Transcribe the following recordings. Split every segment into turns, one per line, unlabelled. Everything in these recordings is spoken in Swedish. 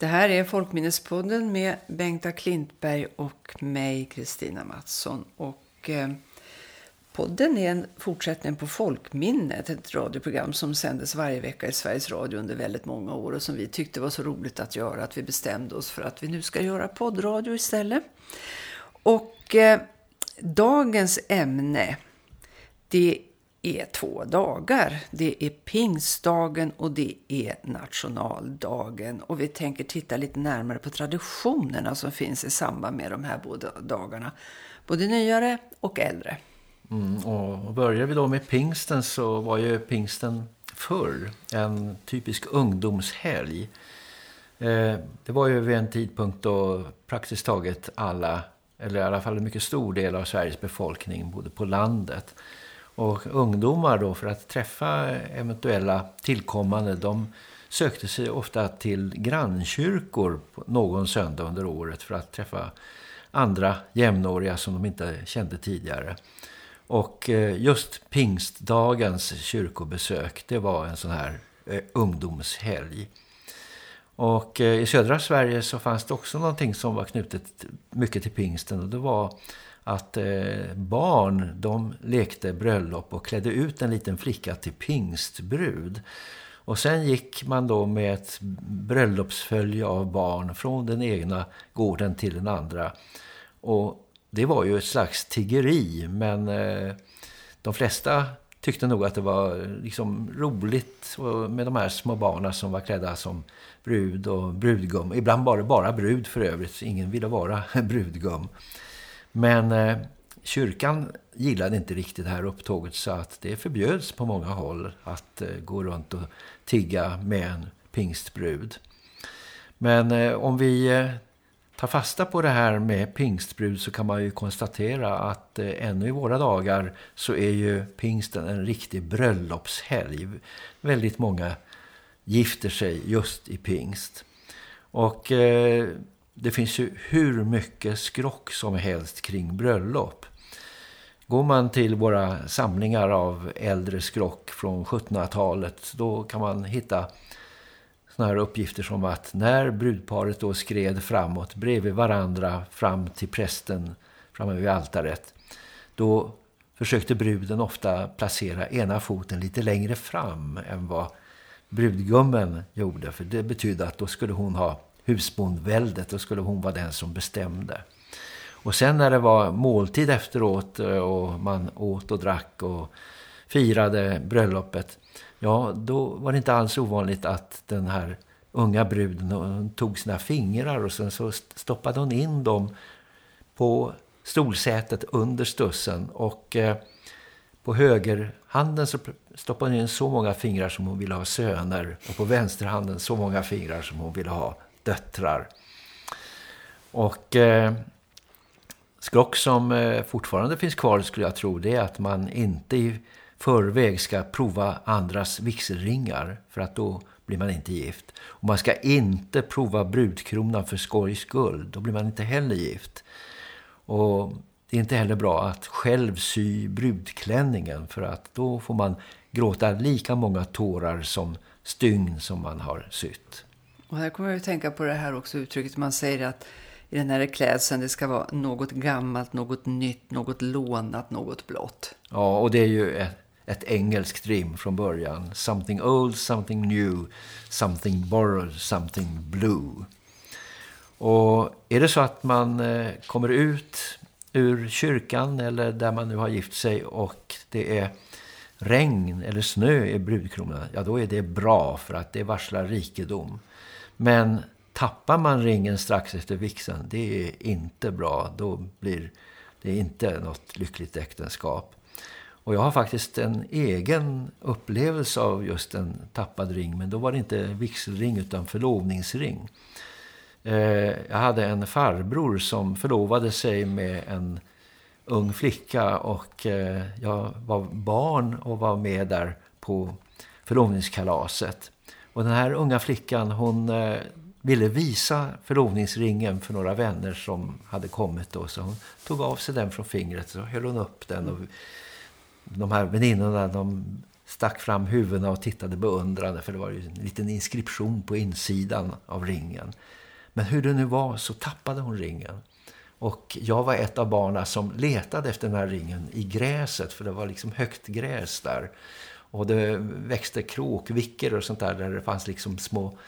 Det här är Folkminnespodden med Bengta Klintberg och mig, Kristina Mattsson. Och, eh, podden är en fortsättning på Folkminnet, ett radioprogram som sändes varje vecka i Sveriges Radio under väldigt många år och som vi tyckte var så roligt att göra att vi bestämde oss för att vi nu ska göra poddradio istället. Och eh, dagens ämne, det är två dagar. Det är pingstdagen och det är nationaldagen. Och vi tänker titta lite närmare på traditionerna som finns i samband med de här båda dagarna. Både nyare och äldre.
Mm, och börjar vi då med pingsten så var ju pingsten förr en typisk ungdomshelg. Eh, det var ju vid en tidpunkt då praktiskt taget alla, eller i alla fall en mycket stor del av Sveriges befolkning bodde på landet- och ungdomar då för att träffa eventuella tillkommande de sökte sig ofta till grannkyrkor någon söndag under året för att träffa andra jämnåriga som de inte kände tidigare. Och eh, just pingstdagens kyrkobesök det var en sån här eh, ungdomshelg. Och eh, i södra Sverige så fanns det också någonting som var knutet mycket till pingsten och det var att eh, barn de lekte bröllop och klädde ut en liten flicka till pingstbrud. Och sen gick man då med ett bröllopsfölje av barn från den egna gården till den andra. Och det var ju ett slags tiggeri men eh, de flesta tyckte nog att det var liksom roligt med de här små barnen som var klädda som brud och brudgum. Ibland var det bara brud för övrigt, ingen ville vara brudgum. Men eh, kyrkan gillade inte riktigt det här upptåget så att det förbjöds på många håll att eh, gå runt och tigga med en pingstbrud. Men eh, om vi eh, tar fasta på det här med pingstbrud så kan man ju konstatera att eh, ännu i våra dagar så är ju pingsten en riktig bröllopshelg. Väldigt många gifter sig just i pingst. Och eh, det finns ju hur mycket skrock som helst kring bröllop. Går man till våra samlingar av äldre skrock från 1700-talet då kan man hitta såna här uppgifter som att när brudparet då skred framåt bredvid varandra fram till prästen framme vid altaret då försökte bruden ofta placera ena foten lite längre fram än vad brudgummen gjorde för det betydde att då skulle hon ha husbondväldet. Då skulle hon vara den som bestämde. Och sen när det var måltid efteråt eh, och man åt och drack och firade bröllopet. Ja, då var det inte alls ovanligt att den här unga bruden tog sina fingrar och sen så stoppade hon in dem på stolsätet under stussen och eh, på högerhanden så stoppade hon in så många fingrar som hon ville ha söner och på vänsterhanden så många fingrar som hon ville ha döttrar. Och eh, skrock som eh, fortfarande finns kvar skulle jag tro det är att man inte i förväg ska prova andras vigselringar för att då blir man inte gift. Och man ska inte prova brudkronan för skojs skull, då blir man inte heller gift. Och det är inte heller bra att själv sy brudklänningen för att då får man gråta lika många tårar som stygn som man har sytt.
Och här kommer jag att tänka på det här också uttrycket man säger att i den här klädseln det ska vara något gammalt, något nytt, något lånat, något blått.
Ja, och det är ju ett, ett engelskt rim från början. Something old, something new, something borrowed, something blue. Och är det så att man eh, kommer ut ur kyrkan eller där man nu har gift sig och det är regn eller snö i brudkronan, ja då är det bra för att det varslar rikedom. Men tappar man ringen strax efter vixen, det är inte bra. Då blir det inte något lyckligt äktenskap. Och jag har faktiskt en egen upplevelse av just en tappad ring. Men då var det inte vixelring utan förlovningsring. Eh, jag hade en farbror som förlovade sig med en ung flicka. Och eh, jag var barn och var med där på förlovningskalaset. Och den här unga flickan hon eh, ville visa förlovningsringen för några vänner som hade kommit då. Så hon tog av sig den från fingret och höll hon upp den. Och de här väninnorna de stack fram huvudena och tittade beundrande för det var ju en liten inskription på insidan av ringen. Men hur det nu var så tappade hon ringen. Och jag var ett av barnen som letade efter den här ringen i gräset för det var liksom högt gräs där. Och det växte kråkvickor och sånt där där det fanns liksom små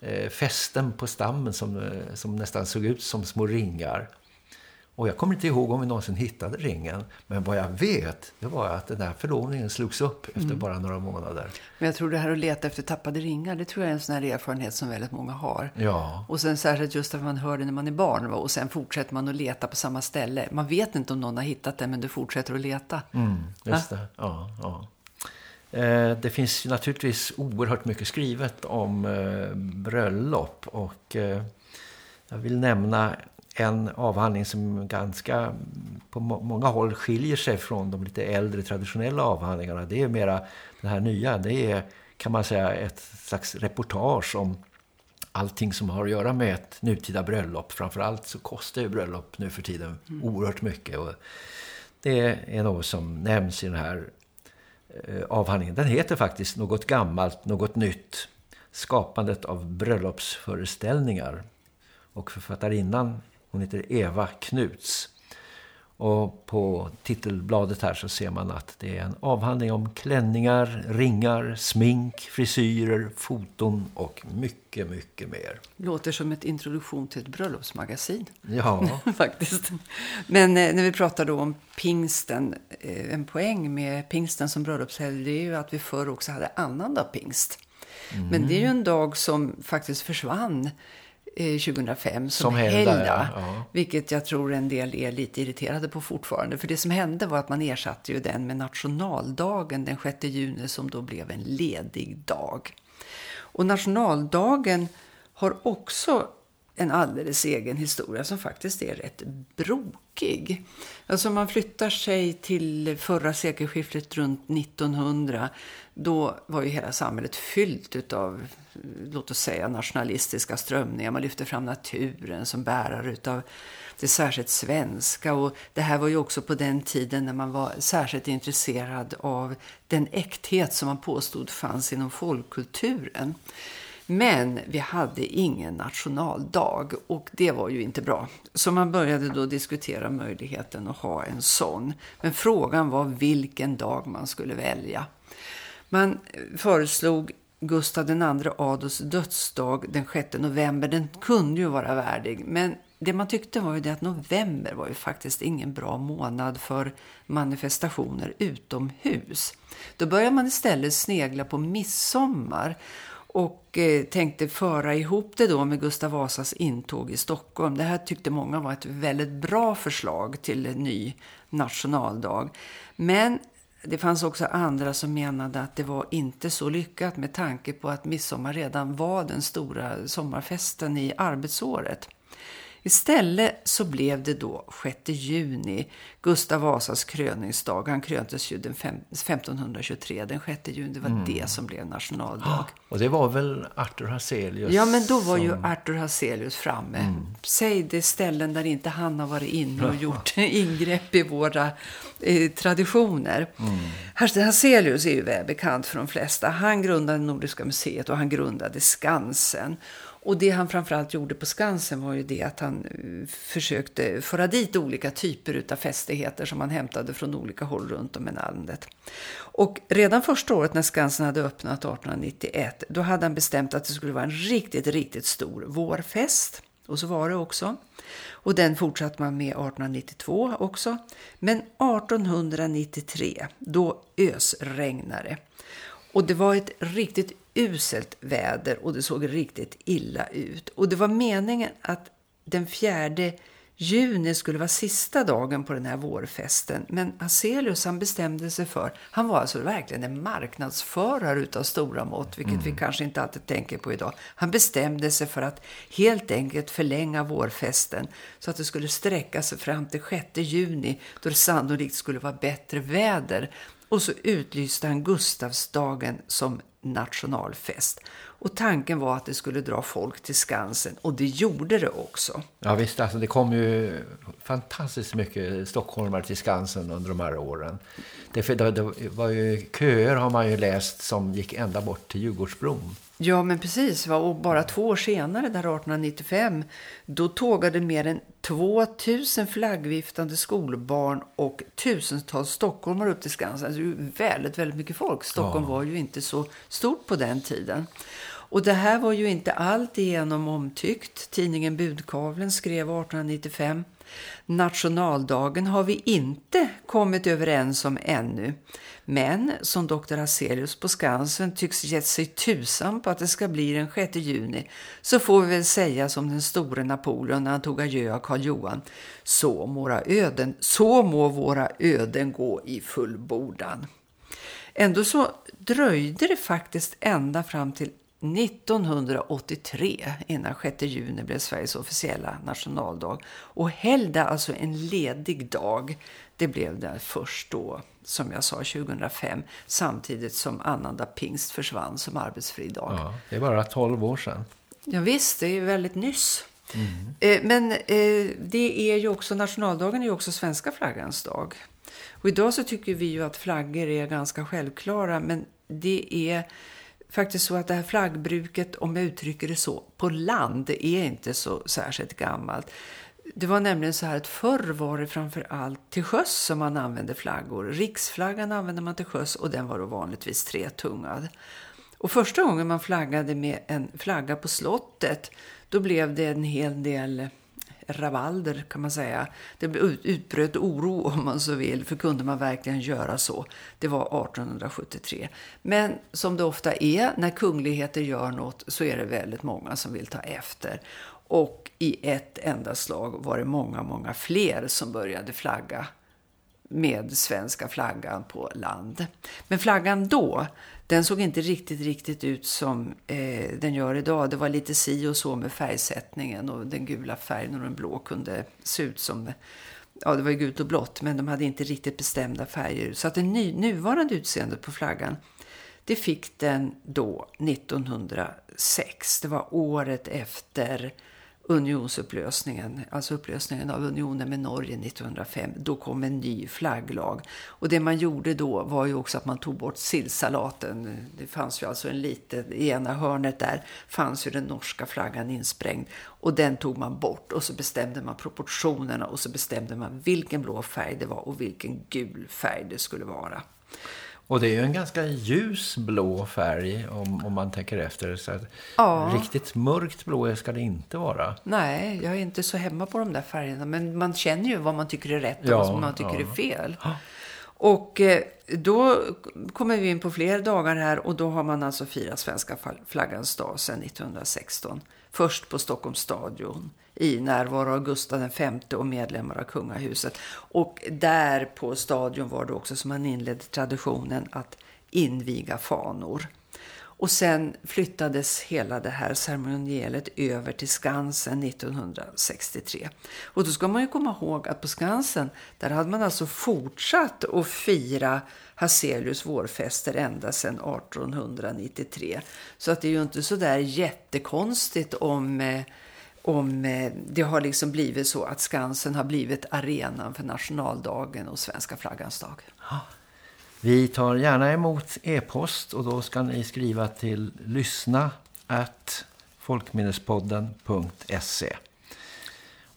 eh, fästen på stammen som, eh, som nästan såg ut som små ringar. Och jag kommer inte ihåg om vi någonsin hittade ringen. Men vad jag vet, det var att den där förlovningen slogs upp efter mm. bara några månader.
Men jag tror det här att leta efter tappade ringar, det tror jag är en sån här erfarenhet som väldigt många har.
Ja.
Och sen särskilt just att man hör det när man är barn. Va? Och sen fortsätter man att leta på samma ställe. Man vet inte om någon har hittat den, men du fortsätter att leta.
Mm, just det, ja. ja. Eh, det finns naturligtvis oerhört mycket skrivet om eh, bröllop och eh, jag vill nämna en avhandling som ganska på många håll skiljer sig från de lite äldre traditionella avhandlingarna. Det är mera den här nya. Det är kan man säga ett slags reportage om allting som har att göra med ett nutida bröllop. Framförallt så kostar ju bröllop nu för tiden mm. oerhört mycket. Och det är något som nämns i den här avhandlingen. Den heter faktiskt något gammalt, något nytt. Skapandet av bröllopsföreställningar. Och författarinnan hon heter Eva Knuts. Och på titelbladet här så ser man att det är en avhandling om klänningar, ringar, smink, frisyrer, foton och mycket, mycket mer.
Låter som ett introduktion till ett bröllopsmagasin.
Ja.
Faktiskt. Men eh, när vi pratar då om pingsten, eh, en poäng med pingsten som bröllopshelg det är ju att vi förr också hade annandag pingst. Mm. Men det är ju en dag som faktiskt försvann 2005 som, som helgdag. Ja. Ja. Vilket jag tror en del är lite irriterade på fortfarande. För det som hände var att man ersatte ju den med nationaldagen den 6 juni som då blev en ledig dag. Och nationaldagen har också en alldeles egen historia som faktiskt är rätt brokig. Alltså man flyttar sig till förra sekelskiftet runt 1900. Då var ju hela samhället fyllt av, låt oss säga, nationalistiska strömningar. Man lyfte fram naturen som bärare utav det särskilt svenska. Och det här var ju också på den tiden när man var särskilt intresserad av den äkthet som man påstod fanns inom folkkulturen. Men vi hade ingen nationaldag och det var ju inte bra. Så man började då diskutera möjligheten att ha en sån. Men frågan var vilken dag man skulle välja. Man föreslog Gustav II Adolfs dödsdag den 6 november. Den kunde ju vara värdig men det man tyckte var ju det att november var ju faktiskt ingen bra månad för manifestationer utomhus. Då började man istället snegla på midsommar och eh, tänkte föra ihop det då med Gustav Vasas intåg i Stockholm. Det här tyckte många var ett väldigt bra förslag till en ny nationaldag. Men det fanns också andra som menade att det var inte så lyckat med tanke på att midsommar redan var den stora sommarfesten i arbetsåret. Istället så blev det då 6 juni, Gustav Vasas kröningsdag. Han kröntes ju den 1523, den 6 juni. Det var mm. det som blev nationaldag.
Och det var väl Arthur Hazelius?
Ja, men då var som... ju Arthur Hazelius framme. Mm. Säg det ställen där inte han har varit inne och gjort ingrepp i våra eh, traditioner. Mm. Hazelius är ju väl bekant för de flesta. Han grundade Nordiska museet och han grundade Skansen. Och det han framförallt gjorde på Skansen var ju det att han eh, försökte föra dit olika typer av fästigheter som han hämtade från olika håll runt om i landet. Och redan första året när Skansen hade öppnat 1891 då hade han bestämt att det skulle vara en riktigt, riktigt stor vårfest. Och så var det också. Och den fortsatte man med 1892 också. Men 1893 då ösregnade och det var ett riktigt uselt väder och det såg riktigt illa ut. Och det var meningen att den fjärde juni skulle vara sista dagen på den här vårfesten. Men Hazelius han bestämde sig för, han var alltså verkligen en marknadsförare utav stora mått, vilket mm. vi kanske inte alltid tänker på idag. Han bestämde sig för att helt enkelt förlänga vårfesten så att det skulle sträcka sig fram till 6 juni då det sannolikt skulle vara bättre väder. Och så utlyste han Gustavsdagen som nationalfest. Och tanken var att det skulle dra folk till Skansen. Och det gjorde det också.
Ja visst, alltså det kom ju fantastiskt mycket stockholmare till Skansen under de här åren. Det, det, det var ju köer har man ju läst som gick ända bort till Djurgårdsbron.
Ja, men precis. Och bara två år senare, där 1895, då tågade mer än 2000 flaggviftande skolbarn och tusentals stockholmare upp till Skansen. Alltså väldigt, väldigt mycket folk. Stockholm ja. var ju inte så stort på den tiden. Och det här var ju inte allt igenom omtyckt. Tidningen Budkavlen skrev 1895 Nationaldagen har vi inte kommit överens om ännu. Men som doktor Hazelius på Skansen tycks gett sig tusan på att det ska bli den 6 juni så får vi väl säga som den store Napoleon när han tog adjö av Karl Johan. Så, våra öden, så må våra öden gå i fullbordan. Ändå så dröjde det faktiskt ända fram till 1983 innan 6 juni blev Sveriges officiella nationaldag. Och helgdag, alltså en ledig dag, det blev det först då, som jag sa, 2005. Samtidigt som annandag pingst försvann som arbetsfri dag.
Ja, det är bara 12 år sedan.
Ja visst, det är väldigt nyss. Mm. Eh, men eh, det är ju också, nationaldagen är ju också svenska flaggans dag. Och idag så tycker vi ju att flaggor är ganska självklara, men det är faktiskt så att det här flaggbruket, om jag uttrycker det så, på land är inte så särskilt gammalt. Det var nämligen så här att förr var det framför allt till sjöss som man använde flaggor. Riksflaggan använde man till sjöss och den var då vanligtvis tretungad. Och första gången man flaggade med en flagga på slottet, då blev det en hel del rabalder kan man säga. Det utbröt oro om man så vill, för kunde man verkligen göra så? Det var 1873. Men som det ofta är, när kungligheter gör något så är det väldigt många som vill ta efter. Och i ett enda slag var det många, många fler som började flagga med svenska flaggan på land. Men flaggan då, den såg inte riktigt, riktigt ut som eh, den gör idag. Det var lite si och så med färgsättningen och den gula färgen och den blå kunde se ut som... Ja, det var gult och blått, men de hade inte riktigt bestämda färger. Så att det ny, nuvarande utseendet på flaggan, det fick den då 1906. Det var året efter unionsupplösningen, alltså upplösningen av unionen med Norge 1905, då kom en ny flagglag. Och det man gjorde då var ju också att man tog bort sillsalaten. Det fanns ju alltså en liten, i ena hörnet där fanns ju den norska flaggan insprängd. Och den tog man bort och så bestämde man proportionerna och så bestämde man vilken blå färg det var och vilken gul färg det skulle vara.
Och det är ju en ganska ljus blå färg om, om man tänker efter. Så ja. Riktigt mörkt blå ska det inte vara.
Nej, jag är inte så hemma på de där färgerna. Men man känner ju vad man tycker är rätt och ja, vad man tycker ja. är fel. Och eh, då kommer vi in på fler dagar här och då har man alltså firat svenska flaggans dag sedan 1916. Först på Stockholms stadion i närvaro av Gustav V och medlemmar av kungahuset. Och där på stadion var det också som man inledde traditionen att inviga fanor. Och sen flyttades hela det här ceremonielet över till Skansen 1963. Och då ska man ju komma ihåg att på Skansen, där hade man alltså fortsatt att fira Hazelius vårfester ända sedan 1893. Så att det är ju inte så där jättekonstigt om... Eh, om eh, det har liksom blivit så att Skansen har blivit arenan för nationaldagen och svenska flaggans dag.
Vi tar gärna emot e-post och då ska ni skriva till lyssna at folkminnespodden.se.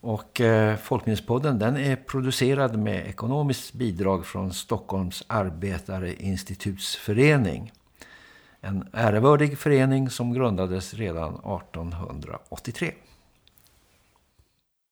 Och eh, Folkminnespodden den är producerad med ekonomiskt bidrag från Stockholms arbetareinstitutsförening. En ärevördig förening som grundades redan 1883.